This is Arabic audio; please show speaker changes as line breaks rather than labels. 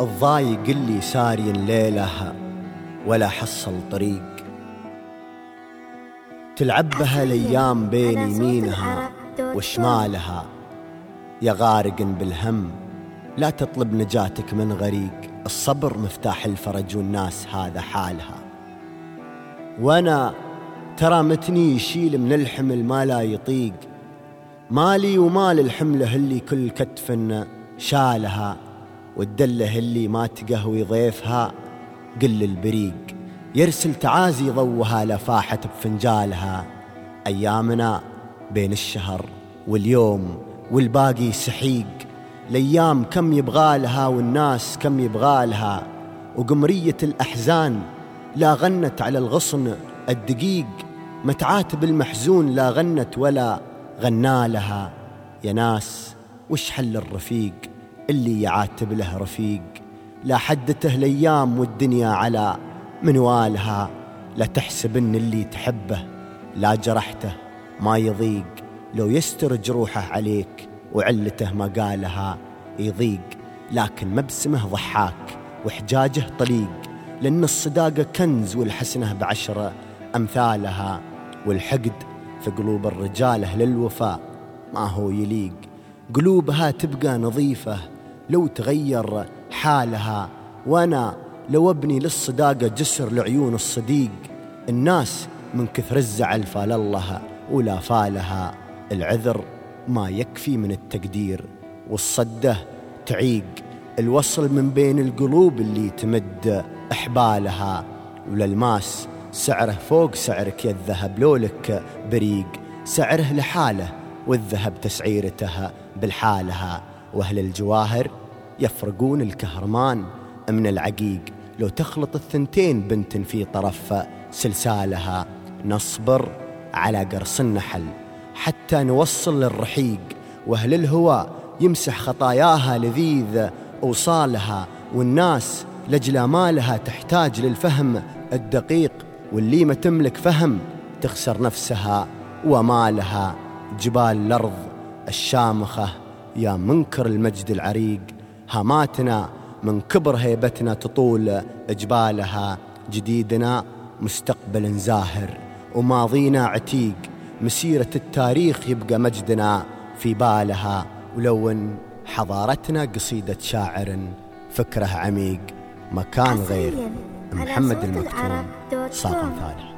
الضايق اللي ساري ليلها ولا حصل طريق. تلعب بها الأيام بين يمينها وشمالها. يا غارق بالهم لا تطلب نجاتك من غريق. الصبر مفتاح الفرج والناس هذا حالها. وأنا ترى متني يشيل من الحمل ما لا يطيق. مالي ومال الحمله اللي كل كتف شالها. والدلة اللي ما تقهوي ضيفها قل البريق. يرسل تعازي ضوها لفاحت بفنجالها. أيامنا بين الشهر واليوم والباقي سحيق. الأيام كم يبغالها والناس كم يبغالها وقمرية الأحزان لا غنت على الغصن الدقيق. متعاتب المحزون لا غنت ولا غنالها يا ناس وش حل الرفيق؟ اللي يعاتب له رفيق. لا حدته الأيام والدنيا على. منوالها لا تحسب إن اللي تحبه لا جرحته ما يضيق. لو يستر جروحه عليك وعلته ما قالها يضيق. لكن مبسمه ضحاك وحجاجه طليق. لأن الصداقة كنز والحسنة بعشرة أمثالها. والحقد في قلوب الرجالة للوفاء ما هو يليق. قلوبها تبقى نظيفة لو تغير حالها. وأنا لو أبني للصداقة جسر لعيون الصديق الناس من كثر الزعل فال الله ولا فالها. العذر ما يكفي من التقدير والصدة تعيق. الوصل من بين القلوب اللي تمد إحبالها. وللماس سعره فوق سعرك يا الذهب لولك بريق. سعره لحاله والذهب تسعيرته بالحالها. وأهل الجواهر يفرقون الكهرمان. من العقيق لو تخلط الثنتين بنت في طرف سلسالها نصبر على قرص النحل حتى نوصل للرحيق. وأهل الهوى يمسح خطاياها لذيذ أوصالها والناس لجل مالها تحتاج للفهم الدقيق. واللي ما تملك فهم تخسر نفسها ومالها. جبال الأرض الشامخة يا منكر المجد العريق هاماتنا من كبر هيبتنا تطول جبالها جديدنا مستقبل زاهر وماضينا عتيق مسيرة التاريخ يبقى مجدنا في بالها ولون حضارتنا قصيدة شاعر فكره عميق مكان غير محمد المكتوم صاطن ثالث